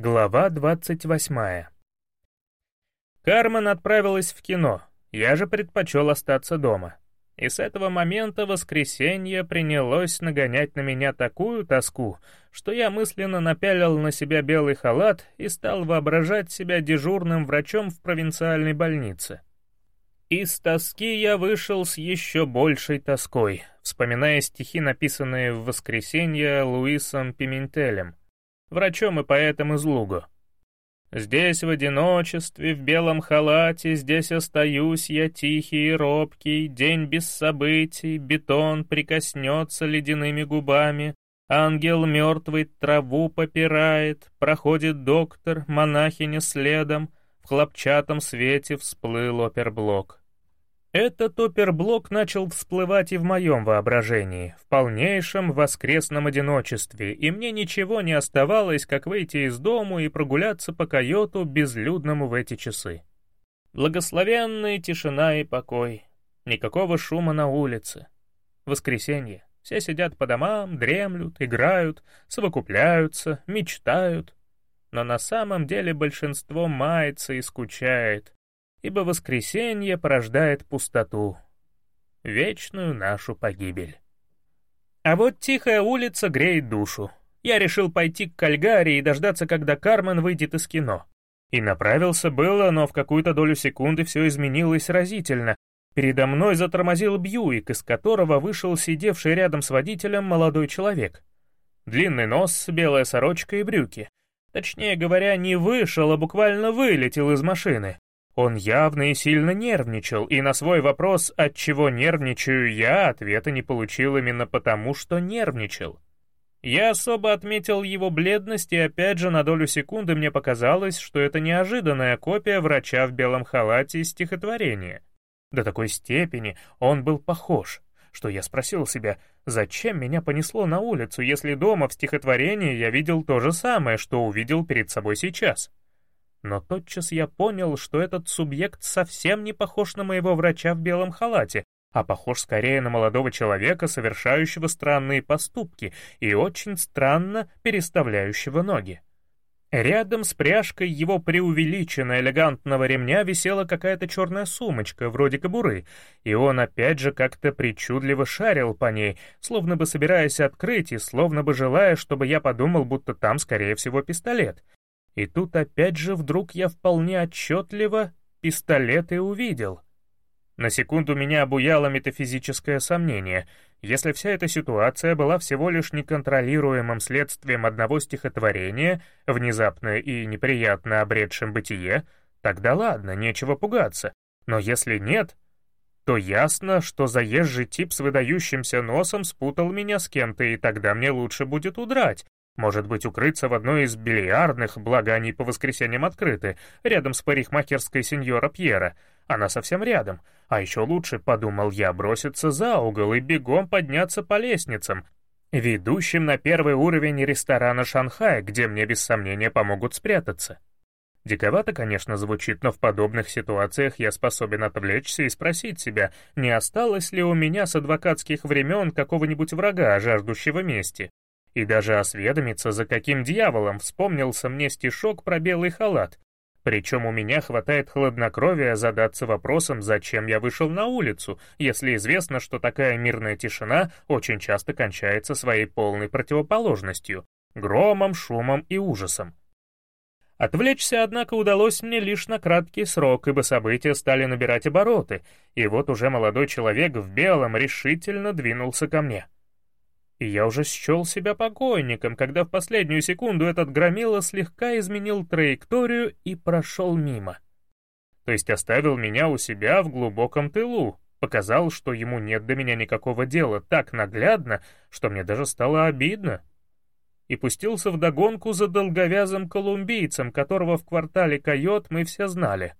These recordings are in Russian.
Глава 28 Кармен отправилась в кино, я же предпочел остаться дома. И с этого момента воскресенье принялось нагонять на меня такую тоску, что я мысленно напялил на себя белый халат и стал воображать себя дежурным врачом в провинциальной больнице. Из тоски я вышел с еще большей тоской, вспоминая стихи, написанные в воскресенье Луисом Пиментелем, врачом и поэтом из Луго. «Здесь в одиночестве, в белом халате, здесь остаюсь я тихий и робкий, день без событий, бетон прикоснется ледяными губами, ангел мертвый траву попирает, проходит доктор, монахиня следом, в хлопчатом свете всплыл оперблок. Этот оперблок начал всплывать и в моем воображении, в полнейшем воскресном одиночестве, и мне ничего не оставалось, как выйти из дому и прогуляться по койоту безлюдному в эти часы. Благословенная тишина и покой. Никакого шума на улице. Воскресенье. Все сидят по домам, дремлют, играют, совокупляются, мечтают. Но на самом деле большинство мается и скучает, ибо воскресенье порождает пустоту, вечную нашу погибель. А вот тихая улица греет душу. Я решил пойти к Кальгари и дождаться, когда Кармен выйдет из кино. И направился было, но в какую-то долю секунды все изменилось разительно. Передо мной затормозил Бьюик, из которого вышел сидевший рядом с водителем молодой человек. Длинный нос, белая сорочка и брюки. Точнее говоря, не вышел, а буквально вылетел из машины. Он явно и сильно нервничал, и на свой вопрос, от чего нервничаю я, ответа не получил именно потому, что нервничал. Я особо отметил его бледность, и опять же на долю секунды мне показалось, что это неожиданная копия врача в белом халате из стихотворения. До такой степени он был похож, что я спросил себя, зачем меня понесло на улицу, если дома в стихотворении я видел то же самое, что увидел перед собой сейчас. Но тотчас я понял, что этот субъект совсем не похож на моего врача в белом халате, а похож скорее на молодого человека, совершающего странные поступки и очень странно переставляющего ноги. Рядом с пряжкой его преувеличенно элегантного ремня висела какая-то черная сумочка, вроде кобуры, и он опять же как-то причудливо шарил по ней, словно бы собираясь открыть и словно бы желая, чтобы я подумал, будто там, скорее всего, пистолет — и тут опять же вдруг я вполне отчетливо пистолеты увидел. На секунду меня обуяло метафизическое сомнение. Если вся эта ситуация была всего лишь неконтролируемым следствием одного стихотворения, внезапно и неприятно обретшим бытие, тогда ладно, нечего пугаться. Но если нет, то ясно, что заезжий тип с выдающимся носом спутал меня с кем-то, и тогда мне лучше будет удрать, может быть, укрыться в одной из бильярдных, благо они по воскресеньям открыты, рядом с парикмахерской сеньора Пьера. Она совсем рядом. А еще лучше, подумал я, броситься за угол и бегом подняться по лестницам, ведущим на первый уровень ресторана «Шанхай», где мне без сомнения помогут спрятаться. Диковато, конечно, звучит, но в подобных ситуациях я способен отвлечься и спросить себя, не осталось ли у меня с адвокатских времен какого-нибудь врага, жаждущего мести, и даже осведомиться, за каким дьяволом вспомнился мне стишок про белый халат. Причем у меня хватает хладнокровия задаться вопросом, зачем я вышел на улицу, если известно, что такая мирная тишина очень часто кончается своей полной противоположностью — громом, шумом и ужасом. Отвлечься, однако, удалось мне лишь на краткий срок, ибо события стали набирать обороты, и вот уже молодой человек в белом решительно двинулся ко мне — и я уже счел себя покойником, когда в последнюю секунду этот громила слегка изменил траекторию и прошел мимо. То есть оставил меня у себя в глубоком тылу, показал, что ему нет до меня никакого дела так наглядно, что мне даже стало обидно. И пустился в догонку за долговязым колумбийцем, которого в квартале Койот мы все знали,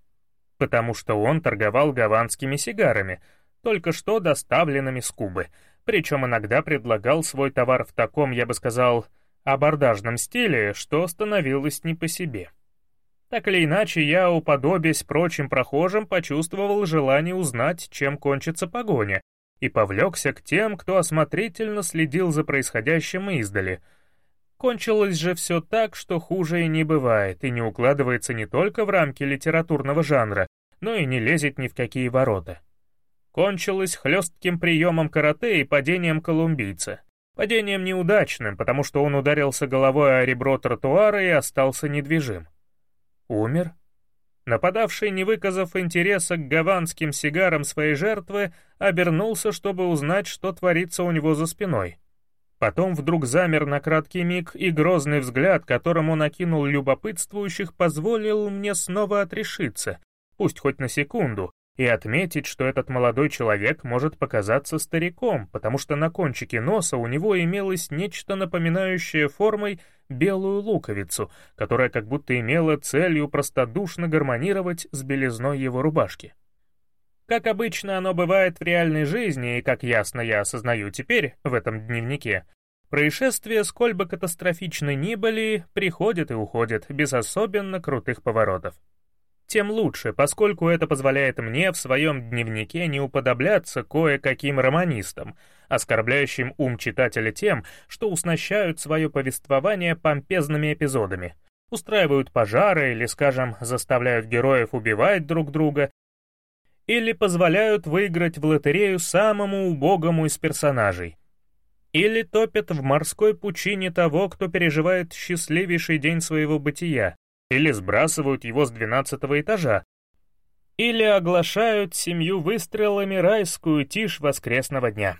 потому что он торговал гаванскими сигарами, только что доставленными с Кубы — причем иногда предлагал свой товар в таком, я бы сказал, абордажном стиле, что становилось не по себе. Так или иначе, я, уподобясь прочим прохожим, почувствовал желание узнать, чем кончится погоня, и повлекся к тем, кто осмотрительно следил за происходящим издали. Кончилось же все так, что хуже и не бывает, и не укладывается не только в рамки литературного жанра, но и не лезет ни в какие ворота. Кончилось хлестким приемом карате и падением колумбийца. Падением неудачным, потому что он ударился головой о ребро тротуара и остался недвижим. Умер? Нападавший, не выказав интереса к гаванским сигарам своей жертвы, обернулся, чтобы узнать, что творится у него за спиной. Потом вдруг замер на краткий миг, и грозный взгляд, которым он окинул любопытствующих, позволил мне снова отрешиться, пусть хоть на секунду, и отметить, что этот молодой человек может показаться стариком, потому что на кончике носа у него имелось нечто напоминающее формой белую луковицу, которая как будто имела целью простодушно гармонировать с белизной его рубашки. Как обычно оно бывает в реальной жизни, и как ясно я осознаю теперь в этом дневнике, происшествия, сколь бы катастрофичны ни были, приходят и уходят без особенно крутых поворотов. Тем лучше, поскольку это позволяет мне в своем дневнике не уподобляться кое-каким романистам, оскорбляющим ум читателя тем, что уснащают свое повествование помпезными эпизодами, устраивают пожары или, скажем, заставляют героев убивать друг друга или позволяют выиграть в лотерею самому убогому из персонажей, или топят в морской пучине того, кто переживает счастливейший день своего бытия, или сбрасывают его с двенадцатого этажа, или оглашают семью выстрелами райскую тишь воскресного дня.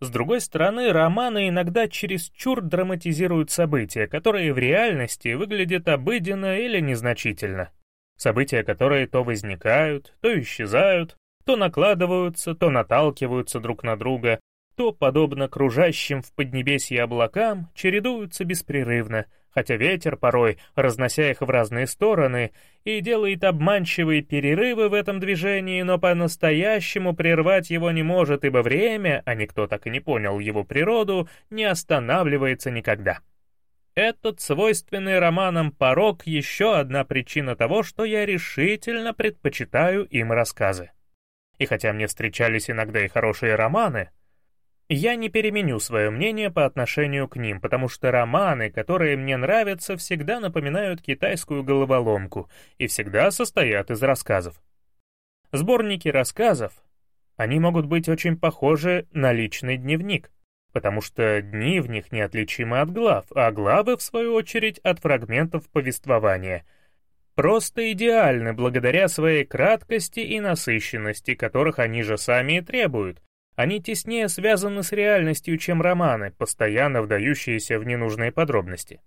С другой стороны, романы иногда чересчур драматизируют события, которые в реальности выглядят обыденно или незначительно. События, которые то возникают, то исчезают, то накладываются, то наталкиваются друг на друга, то, подобно кружащим в поднебесье облакам, чередуются беспрерывно, хотя ветер порой, разнося их в разные стороны, и делает обманчивые перерывы в этом движении, но по-настоящему прервать его не может, ибо время, а никто так и не понял его природу, не останавливается никогда. Этот свойственный романам порог — еще одна причина того, что я решительно предпочитаю им рассказы. И хотя мне встречались иногда и хорошие романы, я не переменю свое мнение по отношению к ним, потому что романы, которые мне нравятся, всегда напоминают китайскую головоломку и всегда состоят из рассказов. Сборники рассказов, они могут быть очень похожи на личный дневник потому что дни в них неотличимы от глав, а главы, в свою очередь, от фрагментов повествования. Просто идеальны благодаря своей краткости и насыщенности, которых они же сами и требуют. Они теснее связаны с реальностью, чем романы, постоянно вдающиеся в ненужные подробности.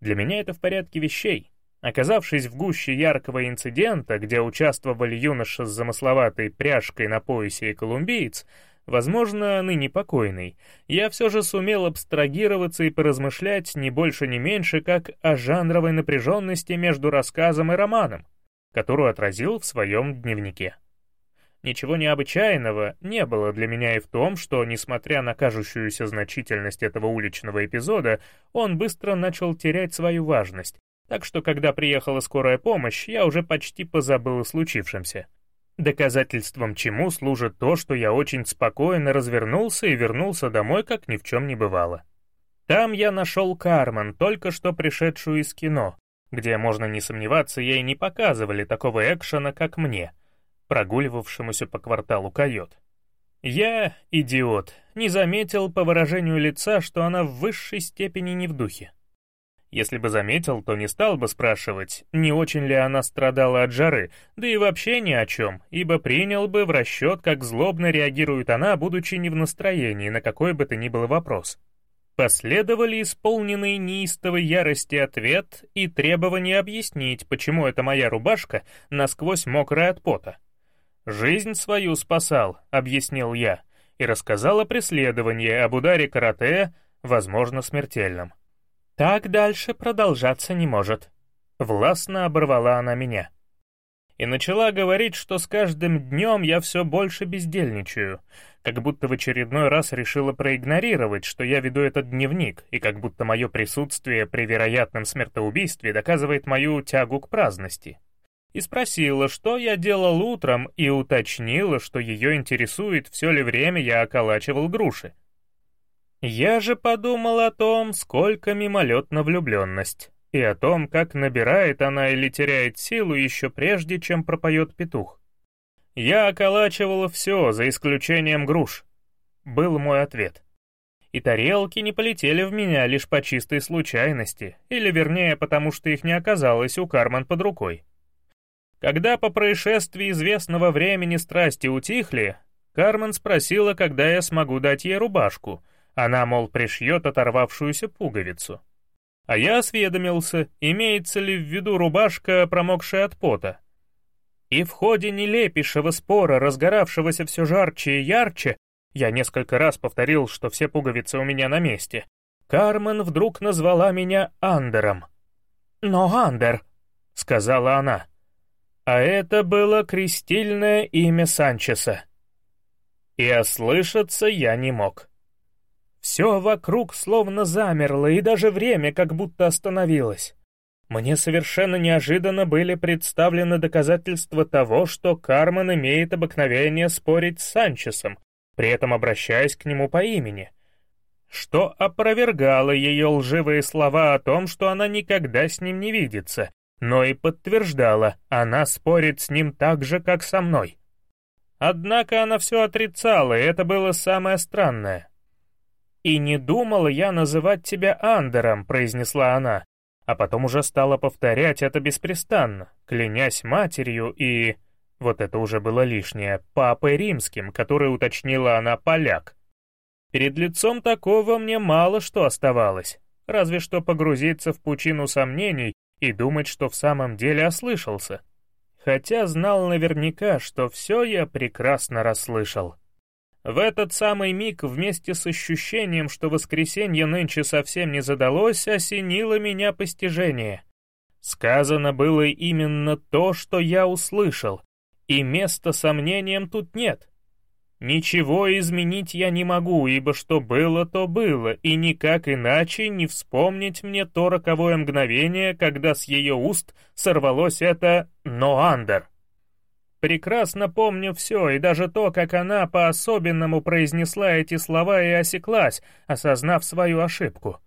Для меня это в порядке вещей. Оказавшись в гуще яркого инцидента, где участвовали юноша с замысловатой пряжкой на поясе и колумбиец, возможно, ныне покойный, я все же сумел абстрагироваться и поразмышлять не больше не меньше, как о жанровой напряженности между рассказом и романом, которую отразил в своем дневнике. Ничего необычайного не было для меня и в том, что, несмотря на кажущуюся значительность этого уличного эпизода, он быстро начал терять свою важность, так что, когда приехала скорая помощь, я уже почти позабыл о случившемся. Доказательством чему служит то, что я очень спокойно развернулся и вернулся домой, как ни в чем не бывало. Там я нашел Кармен, только что пришедшую из кино, где, можно не сомневаться, ей не показывали такого экшена, как мне, прогуливавшемуся по кварталу койот. Я, идиот, не заметил по выражению лица, что она в высшей степени не в духе. Если бы заметил, то не стал бы спрашивать, не очень ли она страдала от жары, да и вообще ни о чем, ибо принял бы в расчет, как злобно реагирует она, будучи не в настроении на какой бы то ни был вопрос. Последовали исполненные неистовой ярости ответ и требование объяснить, почему эта моя рубашка насквозь мокрая от пота. «Жизнь свою спасал», — объяснил я, и рассказал о преследовании, об ударе карате, возможно, смертельном. «Так дальше продолжаться не может», — властно оборвала она меня. И начала говорить, что с каждым днем я все больше бездельничаю, как будто в очередной раз решила проигнорировать, что я веду этот дневник, и как будто мое присутствие при вероятном смертоубийстве доказывает мою тягу к праздности. И спросила, что я делал утром, и уточнила, что ее интересует, все ли время я околачивал груши. Я же подумал о том, сколько мимолетна влюбленность, и о том, как набирает она или теряет силу еще прежде, чем пропоет петух. Я околачивал все, за исключением груш. Был мой ответ. И тарелки не полетели в меня лишь по чистой случайности, или вернее, потому что их не оказалось у Кармен под рукой. Когда по происшествии известного времени страсти утихли, Кармен спросила, когда я смогу дать ей рубашку. Она, мол, пришьет оторвавшуюся пуговицу. А я осведомился, имеется ли в виду рубашка, промокшая от пота. И в ходе нелепейшего спора, разгоравшегося все жарче и ярче, я несколько раз повторил, что все пуговицы у меня на месте, Кармен вдруг назвала меня Андером. «Но Андер», — сказала она. А это было крестильное имя Санчеса и ослышаться я не мог. Все вокруг словно замерло, и даже время как будто остановилось. Мне совершенно неожиданно были представлены доказательства того, что Кармен имеет обыкновение спорить с Санчесом, при этом обращаясь к нему по имени, что опровергало ее лживые слова о том, что она никогда с ним не видится, но и подтверждала, она спорит с ним так же, как со мной. Однако она все отрицала, и это было самое странное. «И не думала я называть тебя Андером», — произнесла она, а потом уже стала повторять это беспрестанно, клянясь матерью и... Вот это уже было лишнее, папой римским, который уточнила она поляк. Перед лицом такого мне мало что оставалось, разве что погрузиться в пучину сомнений и думать, что в самом деле ослышался хотя знал наверняка, что все я прекрасно расслышал. В этот самый миг вместе с ощущением, что воскресенье нынче совсем не задалось, осенило меня постижение. Сказано было именно то, что я услышал, и места сомнениям тут нет. Ничего изменить я не могу, ибо что было, то было, и никак иначе не вспомнить мне то роковое мгновение, когда с ее уст сорвалось это «Ноандер». Прекрасно помню все, и даже то, как она по-особенному произнесла эти слова и осеклась, осознав свою ошибку.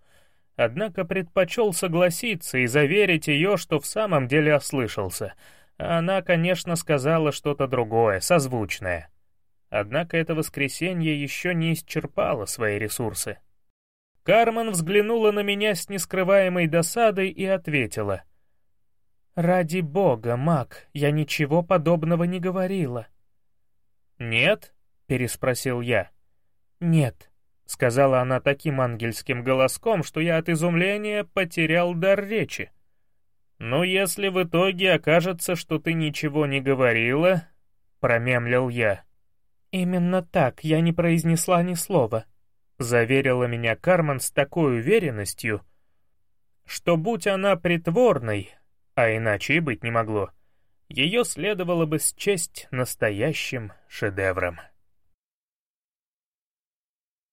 Однако предпочел согласиться и заверить ее, что в самом деле ослышался. Она, конечно, сказала что-то другое, созвучное. Однако это воскресенье еще не исчерпало свои ресурсы. Кармен взглянула на меня с нескрываемой досадой и ответила. «Ради бога, маг, я ничего подобного не говорила». «Нет?» — переспросил я. «Нет», — сказала она таким ангельским голоском, что я от изумления потерял дар речи. «Ну, если в итоге окажется, что ты ничего не говорила», — промемлил я, — «Именно так, я не произнесла ни слова», — заверила меня Кармен с такой уверенностью, что будь она притворной, а иначе и быть не могло, ее следовало бы счесть настоящим шедевром.